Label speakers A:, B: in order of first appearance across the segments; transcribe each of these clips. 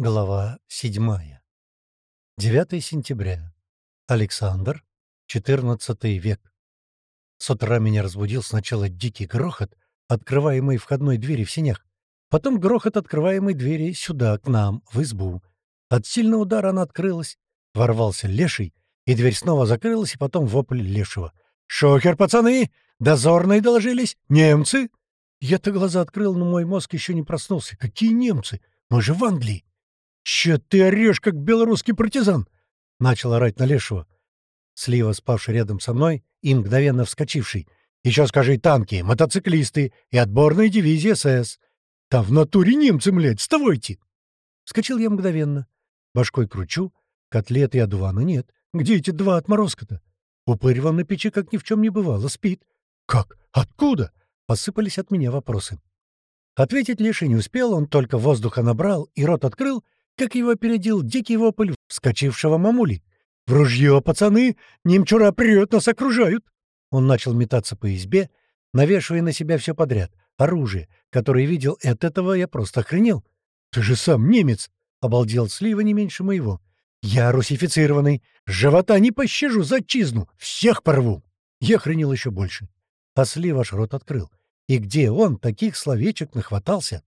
A: Глава 7. 9 сентября. Александр. 14 век. С утра меня разбудил сначала дикий грохот, открываемый входной двери в сенях, потом грохот открываемой двери сюда, к нам, в избу. От сильного удара она открылась, ворвался леший, и дверь снова закрылась, и потом вопль лешего. «Шокер, пацаны! Дозорные доложились! Немцы!» Я-то глаза открыл, но мой мозг еще не проснулся. «Какие немцы? Мы же в Англии!» «Че ты орешь, как белорусский партизан?» — начал орать на Лешего. Слива, спавший рядом со мной и мгновенно вскочивший. «Еще скажи танки, мотоциклисты и отборная дивизия СС. Там в натуре немцы, млядь, вставайте!» Вскочил я мгновенно. Башкой кручу, котлеты и одувана нет. Где эти два отморозка-то? Упырь вам на печи, как ни в чем не бывало, спит. «Как? Откуда?» — посыпались от меня вопросы. Ответить Леший не успел, он только воздуха набрал и рот открыл — как его опередил дикий вопль вскочившего мамули. «В ружье, пацаны! Немчура прет, нас окружают!» Он начал метаться по избе, навешивая на себя все подряд. Оружие, которое видел, от этого я просто охренел. «Ты же сам немец!» — обалдел Слива не меньше моего. «Я русифицированный. Живота не пощажу за отчизну. Всех порву!» Я охренел еще больше. А Слива аж рот открыл. И где он таких словечек нахватался?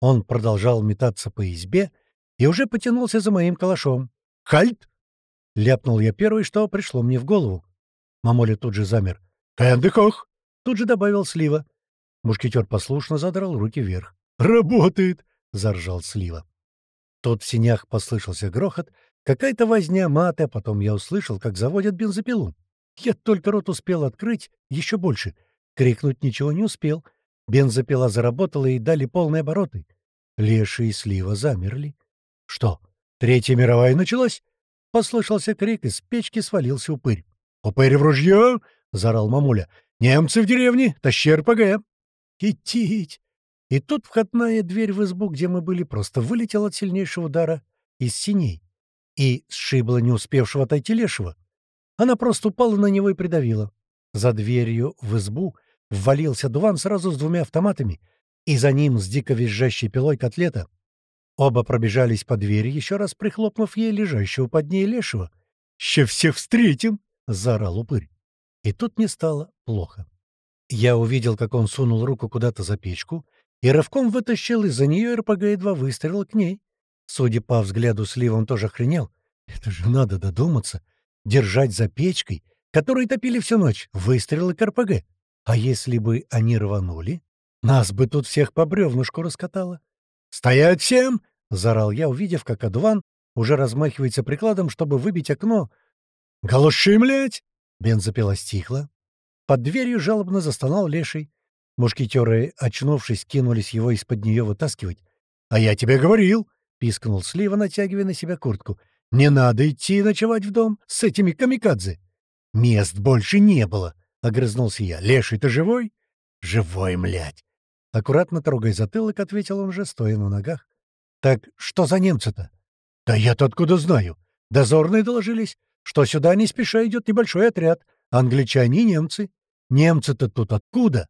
A: Он продолжал метаться по избе, — и уже потянулся за моим калашом. «Хальт!» — ляпнул я первый, что пришло мне в голову. Мамоля тут же замер. «Кэндехох!» — тут же добавил Слива. Мушкетер послушно задрал руки вверх. «Работает!» — заржал Слива. Тут в синях послышался грохот, какая-то возня маты, а потом я услышал, как заводят бензопилу. Я только рот успел открыть, еще больше. Крикнуть ничего не успел. Бензопила заработала и дали полные обороты. Леша и Слива замерли. «Что, Третья мировая началась?» — послышался крик, из печки свалился упырь. «Упырь в ружье!» — заорал мамуля. «Немцы в деревне! Тащи РПГ!» «Идтить!» И тут входная дверь в избу, где мы были, просто вылетела от сильнейшего удара из синей и сшибла не успевшего отойти лешего. Она просто упала на него и придавила. За дверью в избу ввалился дуван сразу с двумя автоматами, и за ним с дико визжащей пилой котлета. Оба пробежались по двери, еще раз прихлопнув ей лежащего под ней лешего. «Ще всех встретим!» — заорал упырь. И тут мне стало плохо. Я увидел, как он сунул руку куда-то за печку и рывком вытащил из-за нее РПГ и два выстрела к ней. Судя по взгляду слива, он тоже охренел. Это же надо додуматься. Держать за печкой, которую топили всю ночь, выстрелы к РПГ. А если бы они рванули, нас бы тут всех по бревнушку раскатало. «Стоять всем!» — заорал я, увидев, как Адуван уже размахивается прикладом, чтобы выбить окно. «Галуши, млять!» — бензопила стихла. Под дверью жалобно застонал леший. Мушкетеры, очнувшись, кинулись его из-под нее вытаскивать. «А я тебе говорил!» — пискнул Слива, натягивая на себя куртку. «Не надо идти ночевать в дом с этими камикадзе!» «Мест больше не было!» — огрызнулся я. «Леший, ты живой?» «Живой, млять!» Аккуратно трогая затылок, ответил он же, стоя на ногах. «Так что за немцы-то?» «Да я-то откуда знаю? Дозорные доложились, что сюда не спеша идет небольшой отряд. Англичане и немцы. Немцы-то тут откуда?»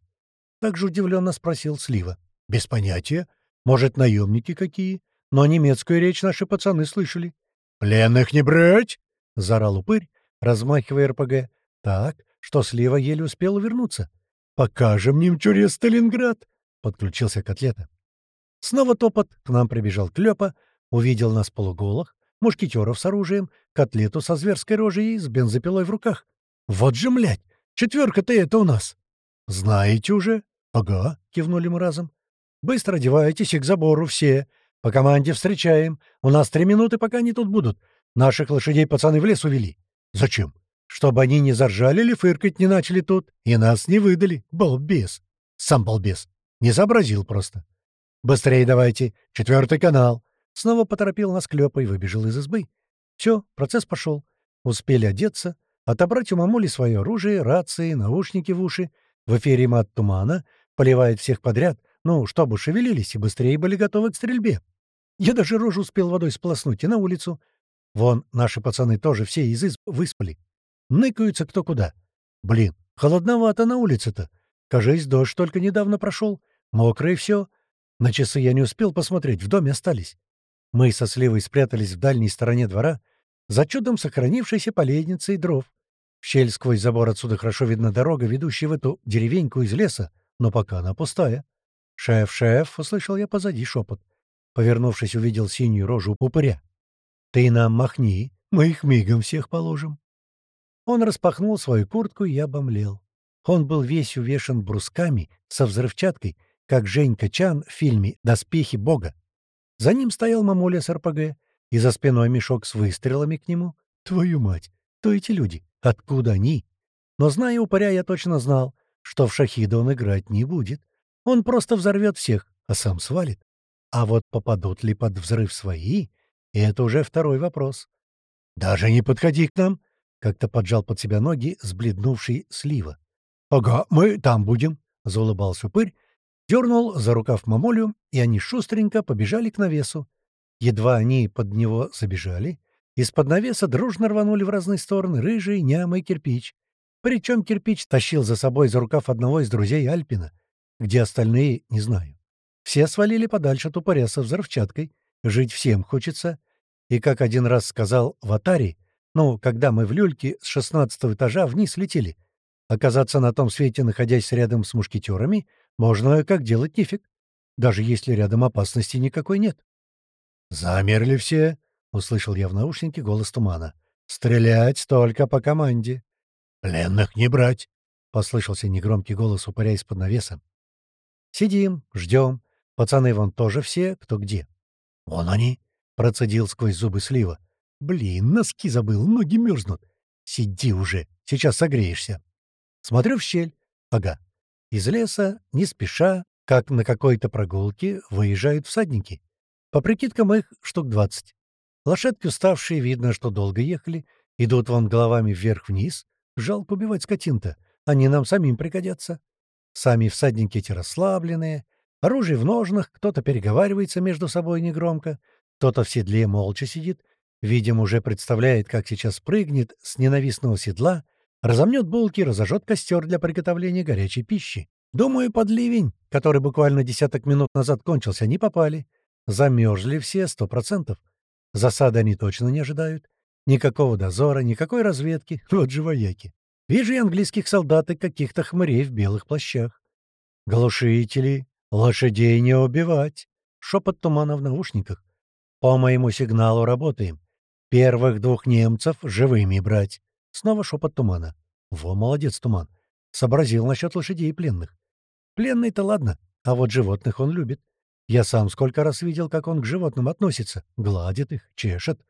A: Так же удивленно спросил Слива. «Без понятия. Может, наемники какие? Но немецкую речь наши пацаны слышали». «Пленных не брать!» — заорал упырь, размахивая РПГ. Так, что Слива еле успел увернуться. «Покажем немчуре Сталинград!» Подключился Котлета. Снова топот, к нам прибежал Клёпа, увидел нас полуголых, мушкетеров с оружием, котлету со зверской рожей и с бензопилой в руках. «Вот же, млядь! Четверка-то это у нас!» «Знаете уже?» «Ага», — кивнули мы разом. «Быстро одевайтесь и к забору все. По команде встречаем. У нас три минуты, пока они тут будут. Наших лошадей пацаны в лес увели». «Зачем?» «Чтобы они не заржали или фыркать не начали тут, и нас не выдали. Балбес!» «Сам балбес!» Не сообразил просто. «Быстрее давайте! Четвертый канал!» Снова поторопил нас Клёпа и выбежал из избы. Все, процесс пошел. Успели одеться, отобрать у мамули свое оружие, рации, наушники в уши. В эфире мат тумана, поливает всех подряд, ну, чтобы шевелились и быстрее были готовы к стрельбе. Я даже рожу успел водой сполоснуть и на улицу. Вон, наши пацаны тоже все из изб выспали. Ныкаются кто куда. Блин, холодновато на улице-то. Кажись, дождь только недавно прошел. Мокрое все. На часы я не успел посмотреть, в доме остались. Мы со Сливой спрятались в дальней стороне двора, за чудом сохранившейся поленницей дров. В щель сквозь забор отсюда хорошо видна дорога, ведущая в эту деревеньку из леса, но пока она пустая. «Шеф, шеф!» — услышал я позади шепот. Повернувшись, увидел синюю рожу упыря. «Ты нам махни, мы их мигом всех положим». Он распахнул свою куртку, и я обомлел. Он был весь увешан брусками со взрывчаткой, как Женька Чан в фильме «Доспехи Бога». За ним стоял мамуля с РПГ, и за спиной мешок с выстрелами к нему. Твою мать, кто эти люди? Откуда они? Но, зная упыря, я точно знал, что в шахида он играть не будет. Он просто взорвет всех, а сам свалит. А вот попадут ли под взрыв свои — это уже второй вопрос. «Даже не подходи к нам!» — как-то поджал под себя ноги сбледнувший слива. «Ага, мы там будем», — заулыбался упырь, дернул за рукав мамолю, и они шустренько побежали к навесу. Едва они под него забежали, из-под навеса дружно рванули в разные стороны рыжий, нямый кирпич. Причем кирпич тащил за собой за рукав одного из друзей Альпина. Где остальные, не знаю. Все свалили подальше от упыря со взрывчаткой. Жить всем хочется. И, как один раз сказал Ватари, ну, когда мы в люльке с шестнадцатого этажа вниз летели, оказаться на том свете, находясь рядом с мушкетерами, можно как делать нефиг, даже если рядом опасности никакой нет. «Замерли все!» — услышал я в наушнике голос тумана. «Стрелять только по команде!» «Пленных не брать!» — послышался негромкий голос упыря из-под навеса. «Сидим, ждем. Пацаны вон тоже все, кто где». «Вон они!» — процедил сквозь зубы слива. «Блин, носки забыл, ноги мерзнут. Сиди уже, сейчас согреешься». Смотрю в щель. Ага. Из леса, не спеша, как на какой-то прогулке, выезжают всадники. По прикидкам их штук двадцать. Лошадки уставшие, видно, что долго ехали, идут вон головами вверх-вниз. Жалко убивать скотин-то, они нам самим пригодятся. Сами всадники эти расслабленные, оружие в ножнах, кто-то переговаривается между собой негромко, кто-то в седле молча сидит, видимо, уже представляет, как сейчас прыгнет с ненавистного седла, разомнет булки, разожжет костер для приготовления горячей пищи. Думаю, под ливень, который буквально десяток минут назад кончился, не попали. Замерзли все сто процентов. Засады они точно не ожидают. Никакого дозора, никакой разведки. Вот же вояки. Вижу и английских солдат и каких-то хмырей в белых плащах. Глушители. Лошадей не убивать. Шепот тумана в наушниках. По моему сигналу работаем. Первых двух немцев живыми брать. Снова шепот тумана. Во, молодец, туман. Сообразил насчет лошадей и пленных. Пленный-то ладно, а вот животных он любит. Я сам сколько раз видел, как он к животным относится. Гладит их, чешет.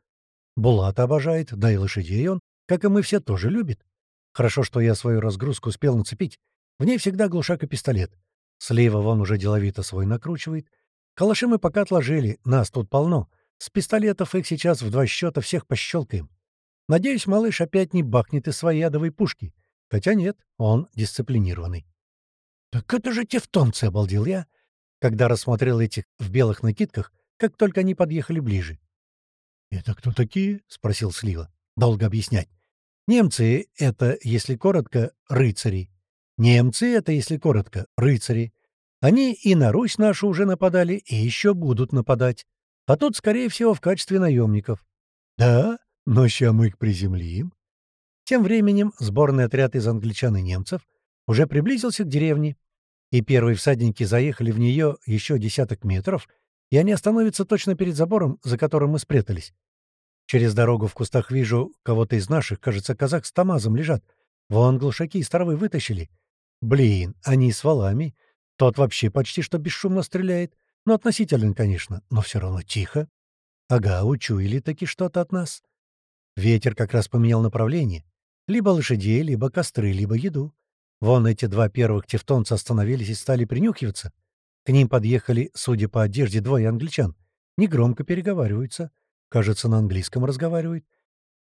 A: Булата обожает, да и лошадей он, как и мы все, тоже любит. Хорошо, что я свою разгрузку успел нацепить. В ней всегда глушак и пистолет. Слева вон уже деловито свой накручивает. Калаши мы пока отложили, нас тут полно. С пистолетов их сейчас в два счета всех пощелкаем. Надеюсь, малыш опять не бахнет из своей ядовой пушки. Хотя нет, он дисциплинированный. «Так это же тевтонцы!» — обалдел я, когда рассмотрел этих в белых накидках, как только они подъехали ближе. «Это кто такие?» — спросил Слива. «Долго объяснять. Немцы — это, если коротко, рыцари. Немцы — это, если коротко, рыцари. Они и на Русь нашу уже нападали, и еще будут нападать. А тут, скорее всего, в качестве наемников. Да, но ща мы их приземлим. Тем временем сборный отряд из англичан и немцев уже приблизился к деревне, и первые всадники заехали в нее еще десяток метров, и они остановятся точно перед забором, за которым мы спрятались. Через дорогу в кустах вижу кого-то из наших, кажется, казак с Тамазом лежат. Вон глушаки из травы вытащили. Блин, они с валами. Тот вообще почти что бесшумно стреляет. Ну, относительно, конечно, но все равно тихо. Ага, учуяли таки что-то от нас. Ветер как раз поменял направление. Либо лошадей, либо костры, либо еду. Вон эти два первых тевтонца остановились и стали принюхиваться. К ним подъехали, судя по одежде, двое англичан. Негромко переговариваются. Кажется, на английском разговаривают.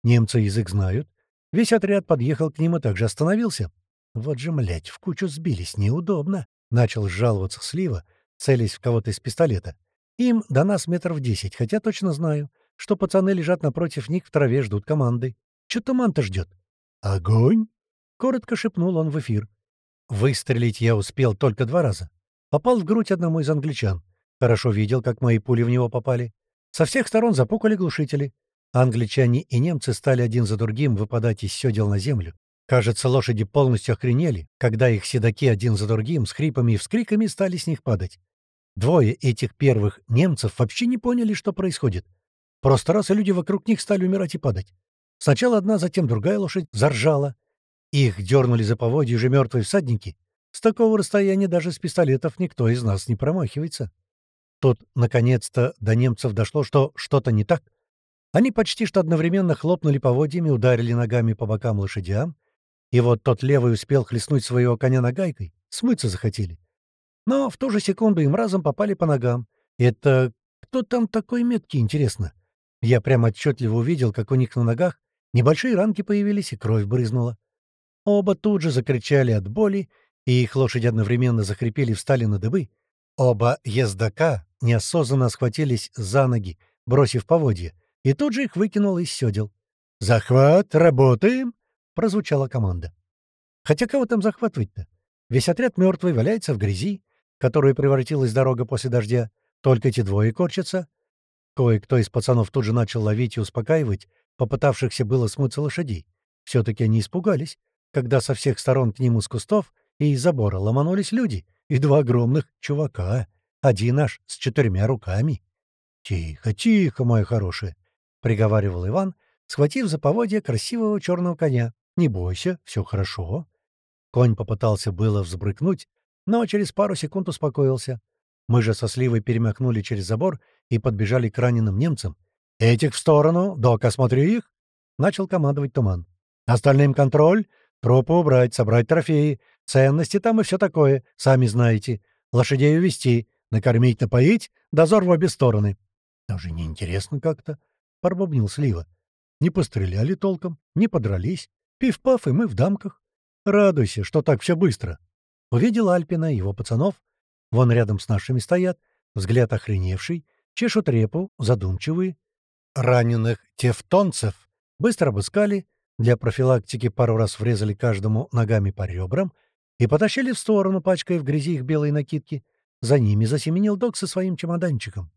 A: Немцы язык знают. Весь отряд подъехал к ним и также остановился. Вот же, млять, в кучу сбились, неудобно. Начал жаловаться Слива, целясь в кого-то из пистолета. Им до нас метров десять, хотя точно знаю, что пацаны лежат напротив них в траве, ждут команды. Чё туман-то ждет? Огонь! Коротко шепнул он в эфир. Выстрелить я успел только два раза. Попал в грудь одному из англичан. Хорошо видел, как мои пули в него попали. Со всех сторон запукали глушители. Англичане и немцы стали один за другим выпадать из сёдел на землю. Кажется, лошади полностью охренели, когда их седаки один за другим с хрипами и вскриками стали с них падать. Двое этих первых немцев вообще не поняли, что происходит. Просто раз и люди вокруг них стали умирать и падать. Сначала одна, затем другая лошадь заржала. Их дернули за поводья уже мертвые всадники. С такого расстояния даже с пистолетов никто из нас не промахивается. Тут, наконец-то, до немцев дошло, что что-то не так. Они почти что одновременно хлопнули поводьями, ударили ногами по бокам лошадям, и вот тот левый успел хлестнуть своего коня нагайкой, смыться захотели. Но в ту же секунду им разом попали по ногам. Это кто там такой меткий, интересно? Я прямо отчетливо увидел, как у них на ногах небольшие ранки появились, и кровь брызнула. Оба тут же закричали от боли, и их лошади одновременно захрипели и встали на дыбы. Оба ездака неосознанно схватились за ноги, бросив поводья, и тут же их выкинул из сёдел. «Захват! Работаем!» — прозвучала команда. Хотя кого там захватывать-то? Весь отряд мертвый валяется в грязи, которую превратилась дорога после дождя. Только эти двое корчатся. Кое-кто из пацанов тут же начал ловить и успокаивать попытавшихся было смыться лошадей. Все-таки они испугались, когда со всех сторон к ним из кустов и из забора ломанулись люди, и два огромных чувака, один аж с четырьмя руками. «Тихо, тихо, моя хорошая!» приговаривал Иван, схватив за поводья красивого черного коня. «Не бойся, все хорошо». Конь попытался было взбрыкнуть, но через пару секунд успокоился. Мы же со Сливой перемахнули через забор и подбежали к раненым немцам. «Этих в сторону! Док, осмотри их!» — начал командовать Туман. «Остальным контроль, трупы убрать, собрать трофеи, ценности там и все такое, сами знаете. Лошадей увести, накормить, напоить, дозор в обе стороны». «Даже неинтересно как-то», пробубнил Слива. «Не постреляли толком, не подрались. Пиф-паф, и мы в дамках. Радуйся, что так все быстро». Увидел Альпина и его пацанов. Вон рядом с нашими стоят, взгляд охреневший, чешут репу, задумчивые. Раненых тевтонцев быстро обыскали, для профилактики пару раз врезали каждому ногами по ребрам и потащили в сторону, пачкая в грязи их белые накидки. За ними засеменил док со своим чемоданчиком.